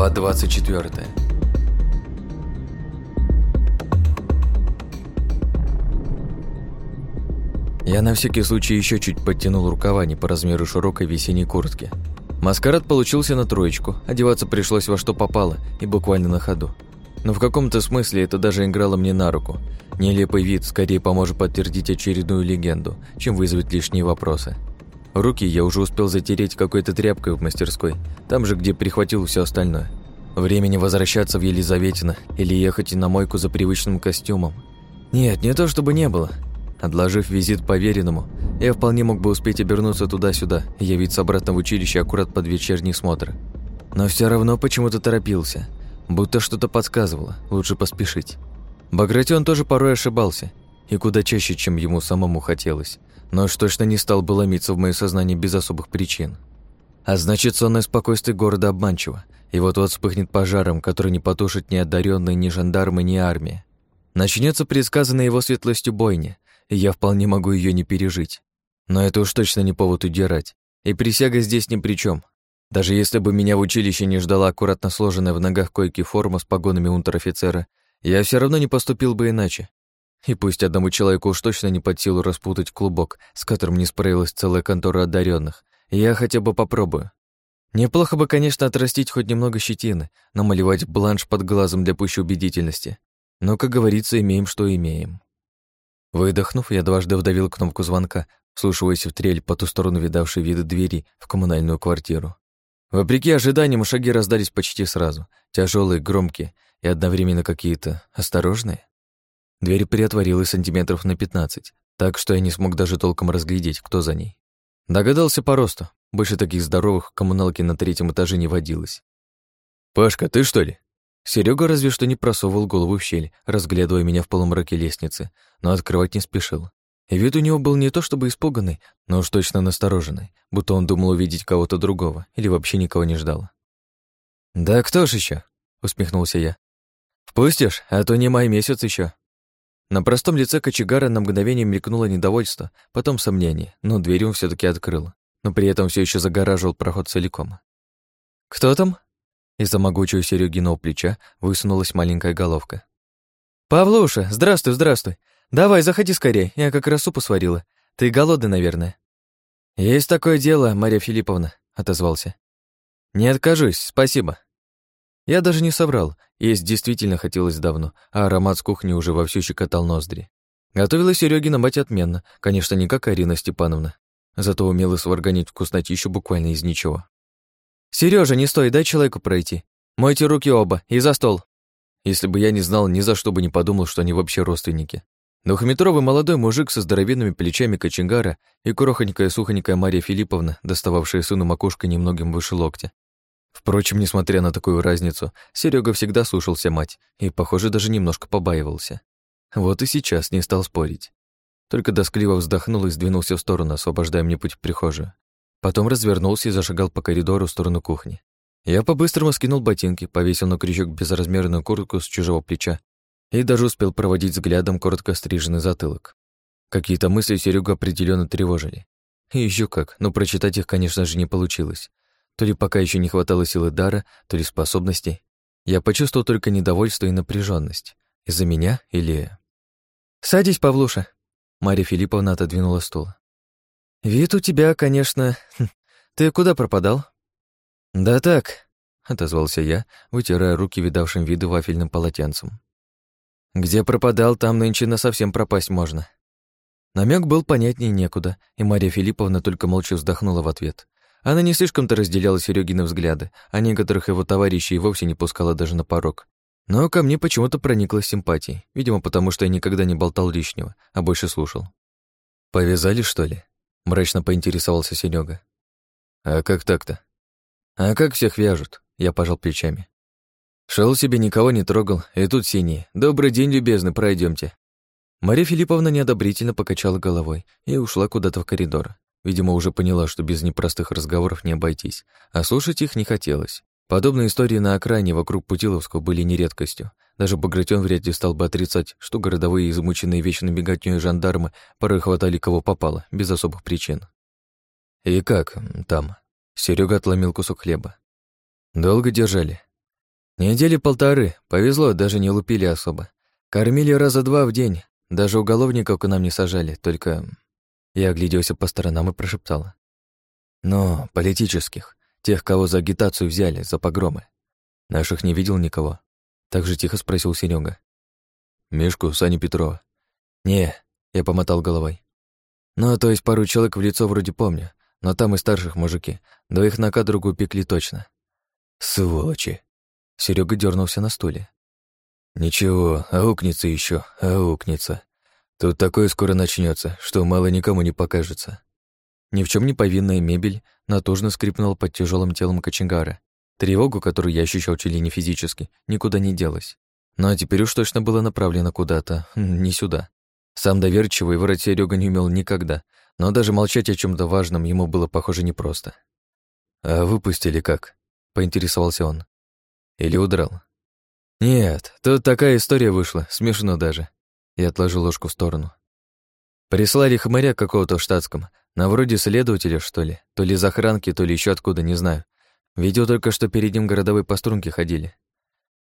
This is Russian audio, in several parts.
Глава 24 Я на всякий случай еще чуть подтянул рукава не по размеру широкой весенней куртки. Маскарад получился на троечку, одеваться пришлось во что попало и буквально на ходу. Но в каком-то смысле это даже играло мне на руку. Нелепый вид скорее поможет подтвердить очередную легенду, чем вызовет лишние вопросы. Руки я уже успел затереть какой-то тряпкой в мастерской, там же, где прихватил все остальное. Времени возвращаться в Елизаветино или ехать на мойку за привычным костюмом. Нет, не то чтобы не было. Отложив визит поверенному, я вполне мог бы успеть обернуться туда-сюда и явиться обратно в училище аккурат под вечерний смотр. Но все равно почему-то торопился, будто что-то подсказывало, лучше поспешить. Багратион тоже порой ошибался, и куда чаще, чем ему самому хотелось но уж точно не стал бы ломиться в мое сознание без особых причин. А значит, сонное спокойствие города обманчиво, и вот-вот вспыхнет пожаром, который не потушит ни одаренные, ни жандармы, ни армия. Начнется предсказанная его светлостью бойня, и я вполне могу ее не пережить. Но это уж точно не повод удирать, и присяга здесь ни при чем. Даже если бы меня в училище не ждала аккуратно сложенная в ногах койки форма с погонами унтер-офицера, я все равно не поступил бы иначе. И пусть одному человеку уж точно не под силу распутать клубок, с которым не справилась целая контора одаренных, я хотя бы попробую. Неплохо бы, конечно, отрастить хоть немного щетины, намалевать бланш под глазом для пущей убедительности. Но, как говорится, имеем, что имеем. Выдохнув, я дважды вдавил кнопку звонка, вслушиваясь в трель по ту сторону видавшей виды двери в коммунальную квартиру. Вопреки ожиданиям, шаги раздались почти сразу, тяжелые, громкие и одновременно какие-то осторожные. Дверь приотворилась сантиметров на 15, так что я не смог даже толком разглядеть, кто за ней. Догадался по росту. Больше таких здоровых коммуналки на третьем этаже не водилось. «Пашка, ты что ли?» Серега разве что не просовывал голову в щель, разглядывая меня в полумраке лестницы, но открывать не спешил. И вид у него был не то чтобы испуганный, но уж точно настороженный, будто он думал увидеть кого-то другого или вообще никого не ждал. «Да кто ж еще? усмехнулся я. «Впустишь, а то не май месяц еще. На простом лице кочегара на мгновение мелькнуло недовольство, потом сомнение, но дверь он все таки открыл, но при этом все еще загораживал проход целиком. «Кто там?» Из-за могучего Серегиного плеча высунулась маленькая головка. «Павлуша, здравствуй, здравствуй. Давай, заходи скорее, я как раз супу сварила. Ты голодный, наверное». «Есть такое дело, Мария Филипповна», — отозвался. «Не откажусь, спасибо». Я даже не соврал, есть действительно хотелось давно, а аромат с кухни уже вовсю щекотал ноздри. Готовила Серёгина мать отменно, конечно, не как Арина Степановна, зато умела сварганить вкуснотищу буквально из ничего. Сережа, не стой, дай человеку пройти. Мойте руки оба и за стол. Если бы я не знал, ни за что бы не подумал, что они вообще родственники. Двухметровый молодой мужик со здоровенными плечами коченгара и крохонькая-сухонькая Мария Филипповна, достававшая сыну макушкой немногим выше локтя, Впрочем, несмотря на такую разницу, Серега всегда слушался мать и, похоже, даже немножко побаивался. Вот и сейчас не стал спорить. Только доскливо вздохнул и сдвинулся в сторону, освобождая мне путь в прихожую. Потом развернулся и зашагал по коридору в сторону кухни. Я по-быстрому скинул ботинки, повесил на крючок безразмерную куртку с чужого плеча и даже успел проводить взглядом коротко стриженный затылок. Какие-то мысли Серегу определенно тревожили. И еще как, но прочитать их, конечно же, не получилось. То ли пока еще не хватало силы дара, то ли способностей. Я почувствовал только недовольство и напряженность. Из-за меня или... «Садись, Павлуша!» Марья Филипповна отодвинула стул. «Вид у тебя, конечно... Хм, ты куда пропадал?» «Да так», — отозвался я, вытирая руки видавшим виды вафельным полотенцем. «Где пропадал, там нынче на совсем пропасть можно». Намек был понятнее некуда, и Марья Филипповна только молча вздохнула в ответ. Она не слишком-то разделяла Серёгины взгляды, а некоторых его товарищей вовсе не пускала даже на порог. Но ко мне почему-то прониклась симпатией, видимо, потому что я никогда не болтал лишнего, а больше слушал. «Повязали, что ли?» — мрачно поинтересовался Серега. «А как так-то?» «А как всех вяжут?» — я пожал плечами. Шел себе, никого не трогал, и тут синий. Добрый день, любезный, пройдемте. Мария Филипповна неодобрительно покачала головой и ушла куда-то в коридор. Видимо, уже поняла, что без непростых разговоров не обойтись, а слушать их не хотелось. Подобные истории на окраине вокруг Путиловского были не редкостью. Даже Багратион вряд ли стал бы отрицать, что городовые, измученные вечной беготнёй жандармы, порой хватали кого попало, без особых причин. «И как там?» Серега отломил кусок хлеба. «Долго держали?» Недели полторы, повезло, даже не лупили особо. Кормили раза два в день, даже уголовников к нам не сажали, только... Я огляделся по сторонам и прошептала. Но политических, тех, кого за агитацию взяли, за погромы. Наших не видел никого. Так же тихо спросил Серега. Мишку, Саню Петрова. Не, я помотал головой. Ну, то есть пару человек в лицо вроде помню, но там и старших мужики. Двоих на кадру пекли точно. Сволочи. Серега дернулся на стуле. Ничего, аукнется еще, аукнется. Тут такое скоро начнется, что мало никому не покажется. Ни в чем не повинная мебель натужно скрипнула под тяжелым телом коченгара. Тревогу, которую я ощущал чуть ли не физически, никуда не делась. Но теперь уж точно было направлено куда-то, не сюда. Сам доверчивый врать Серега не умел никогда, но даже молчать о чем то важном ему было, похоже, непросто. «А выпустили как?» — поинтересовался он. «Или удрал?» «Нет, тут такая история вышла, смешно даже». Я отложил ложку в сторону. Прислали хмыря какого-то в штатском, на вроде следователя, что ли, то ли из охранки, то ли еще откуда, не знаю. Видел только, что перед ним городовые по струнке ходили.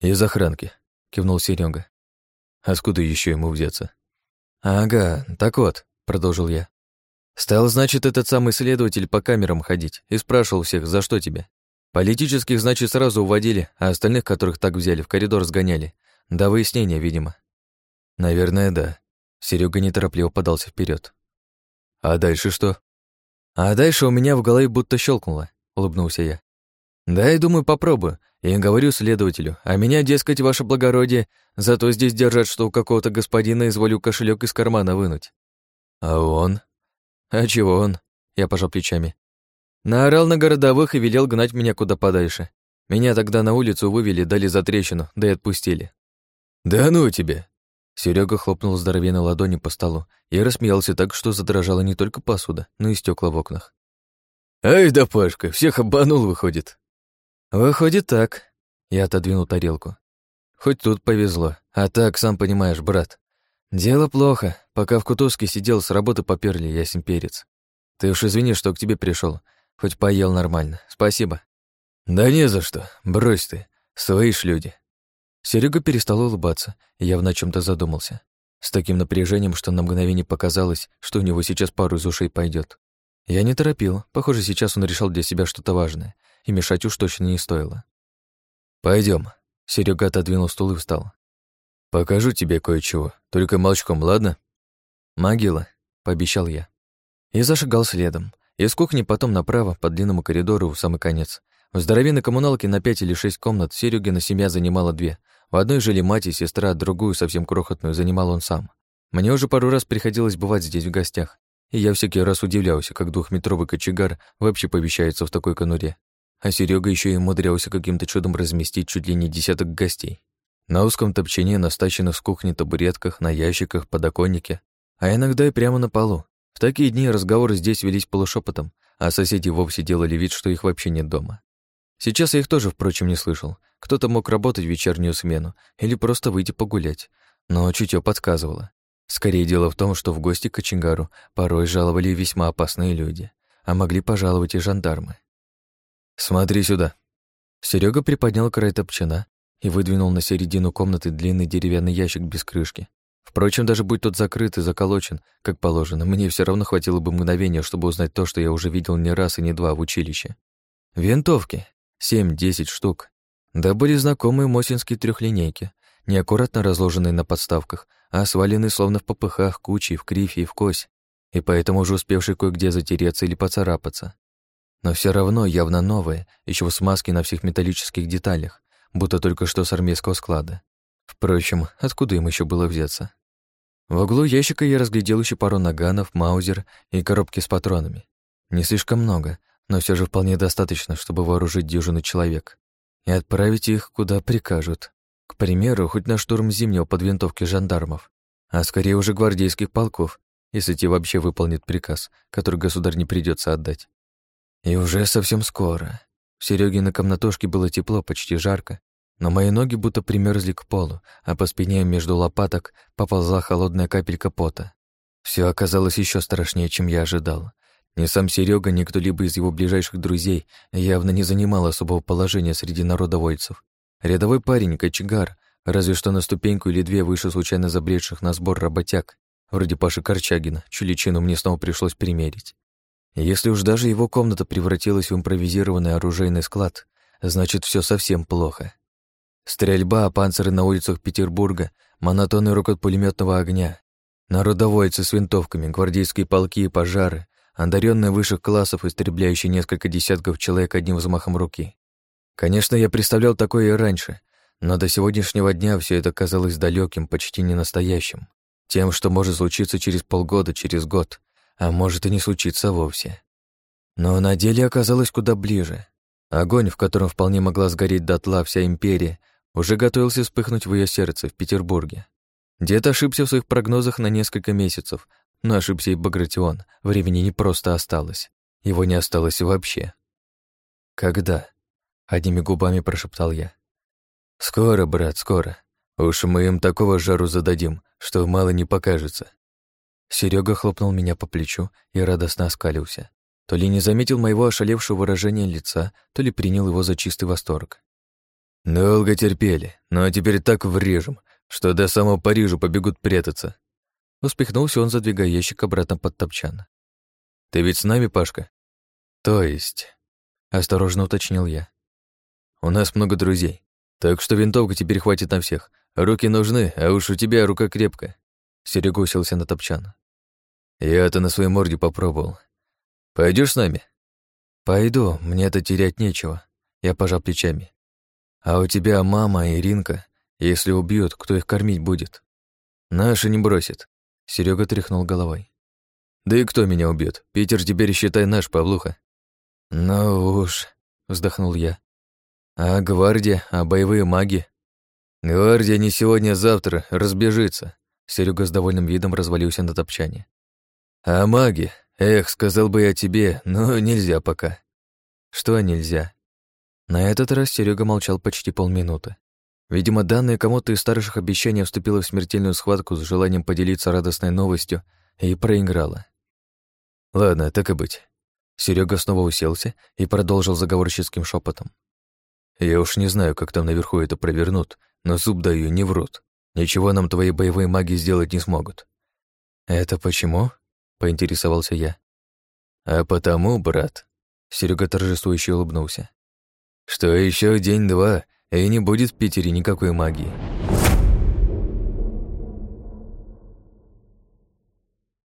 «Из охранки», — кивнул Серега. «Откуда еще ему взяться?» «Ага, так вот», — продолжил я. «Стал, значит, этот самый следователь по камерам ходить и спрашивал всех, за что тебе. Политических, значит, сразу уводили, а остальных, которых так взяли, в коридор сгоняли. До выяснения, видимо». «Наверное, да». Серега неторопливо подался вперед. «А дальше что?» «А дальше у меня в голове будто щелкнуло», — улыбнулся я. «Да, и думаю, попробую. И говорю следователю, а меня, дескать, ваше благородие, зато здесь держат, что у какого-то господина изволю кошелек из кармана вынуть». «А он?» «А чего он?» Я пожал плечами. Наорал на городовых и велел гнать меня куда подальше. Меня тогда на улицу вывели, дали за трещину, да и отпустили. «Да ну тебе!» Серега хлопнул здоровенной ладони по столу и рассмеялся так, что задрожала не только посуда, но и стекла в окнах. «Ай да Пашка, всех обманул, выходит!» «Выходит так», — я отодвинул тарелку. «Хоть тут повезло, а так, сам понимаешь, брат. Дело плохо. Пока в Кутузке сидел, с работы поперли, ясен перец. Ты уж извини, что к тебе пришел, хоть поел нормально. Спасибо». «Да не за что, брось ты, свои ж люди». Серега перестал улыбаться, и явно о чем то задумался. С таким напряжением, что на мгновение показалось, что у него сейчас пару из ушей пойдет. Я не торопил. Похоже, сейчас он решал для себя что-то важное, и мешать уж точно не стоило. Пойдем. Серега отодвинул стул и встал. «Покажу тебе кое-чего, только молчком, ладно?» «Могила», — пообещал я. И зашагал следом. Из кухни потом направо, по длинному коридору, в самый конец. В здоровенной коммуналке на пять или шесть комнат Серегина семья занимала две. В одной жили мать и сестра, другую, совсем крохотную, занимал он сам. Мне уже пару раз приходилось бывать здесь в гостях, и я всякий раз удивлялся, как двухметровый кочегар вообще помещается в такой конуре. А Серега еще и умудрялся каким-то чудом разместить чуть ли не десяток гостей. На узком топчине, на стащенных с кухни табуретках, на ящиках, подоконнике, а иногда и прямо на полу. В такие дни разговоры здесь велись полушепотом, а соседи вовсе делали вид, что их вообще нет дома. Сейчас я их тоже, впрочем, не слышал. Кто-то мог работать в вечернюю смену или просто выйти погулять, но чутье подсказывало. Скорее дело в том, что в гости к коченгару порой жаловали весьма опасные люди, а могли пожаловать и жандармы. «Смотри сюда». Серега приподнял край топчана и выдвинул на середину комнаты длинный деревянный ящик без крышки. Впрочем, даже будь тот закрыт и заколочен, как положено, мне все равно хватило бы мгновения, чтобы узнать то, что я уже видел не раз и не два в училище. Винтовки. Семь-десять штук. Да были знакомые мосинские трехлинейки, неаккуратно разложенные на подставках, а сваленные словно в попыхах кучей, в крифе и в кось, и поэтому уже успевшие кое-где затереться или поцарапаться. Но все равно явно новые, еще в смазке на всех металлических деталях, будто только что с армейского склада. Впрочем, откуда им еще было взяться? В углу ящика я разглядел еще пару наганов, маузер и коробки с патронами. Не слишком много, но все же вполне достаточно, чтобы вооружить дюжину человек и отправить их куда прикажут. К примеру, хоть на штурм зимнего под винтовки жандармов, а скорее уже гвардейских полков, если те вообще выполнят приказ, который государь не придется отдать. И уже совсем скоро. В на комнатушке было тепло, почти жарко, но мои ноги будто примерзли к полу, а по спине между лопаток поползла холодная капелька пота. Все оказалось еще страшнее, чем я ожидал. Ни сам Серега, ни кто-либо из его ближайших друзей явно не занимал особого положения среди народовольцев. Рядовой парень, кочегар, разве что на ступеньку или две выше случайно забредших на сбор работяг, вроде Паши Корчагина, чью личину мне снова пришлось примерить. Если уж даже его комната превратилась в импровизированный оружейный склад, значит, все совсем плохо. Стрельба, панциры на улицах Петербурга, монотонный рокот пулеметного огня, народовольцы с винтовками, гвардейские полки и пожары, одаренные высших классов, истребляющие несколько десятков человек одним взмахом руки. Конечно, я представлял такое и раньше, но до сегодняшнего дня все это казалось далеким, почти не настоящим. Тем, что может случиться через полгода, через год, а может и не случиться вовсе. Но на деле оказалось куда ближе. Огонь, в котором вполне могла сгореть дотла вся империя, уже готовился вспыхнуть в ее сердце, в Петербурге. Дед ошибся в своих прогнозах на несколько месяцев, но ошибся и Багратион, времени не просто осталось. Его не осталось вообще. «Когда?» — одними губами прошептал я. «Скоро, брат, скоро. Уж мы им такого жару зададим, что мало не покажется». Серега хлопнул меня по плечу и радостно оскалился. То ли не заметил моего ошалевшего выражения лица, то ли принял его за чистый восторг. «Долго терпели, но теперь так врежем, что до самого Парижа побегут прятаться». Успехнулся он, задвигая ящик обратно под топчан. «Ты ведь с нами, Пашка?» «То есть...» — осторожно уточнил я. «У нас много друзей, так что винтовка теперь хватит на всех. Руки нужны, а уж у тебя рука крепкая». Серега уселся на топчан. «Я-то на своей морде попробовал. Пойдешь с нами?» «Пойду, мне это терять нечего». Я пожал плечами. А у тебя мама и Иринка. Если убьют, кто их кормить будет? Наши не бросит. Серега тряхнул головой. Да и кто меня убьет? Питер теперь считай наш, Павлуха. Ну уж, вздохнул я. А гвардия, а боевые маги? Гвардия не сегодня, а завтра разбежится. Серега с довольным видом развалился на топчане. А маги? Эх, сказал бы я тебе, но нельзя пока. Что нельзя? На этот раз Серега молчал почти полминуты. Видимо, данное кому-то из старших обещаний вступила в смертельную схватку с желанием поделиться радостной новостью и проиграла. Ладно, так и быть. Серега снова уселся и продолжил заговорческим шепотом. Я уж не знаю, как там наверху это провернут, но зуб даю, не врут. Ничего нам твои боевые маги сделать не смогут. Это почему? поинтересовался я. А потому, брат, Серега торжествующе улыбнулся что еще день-два, и не будет в Питере никакой магии.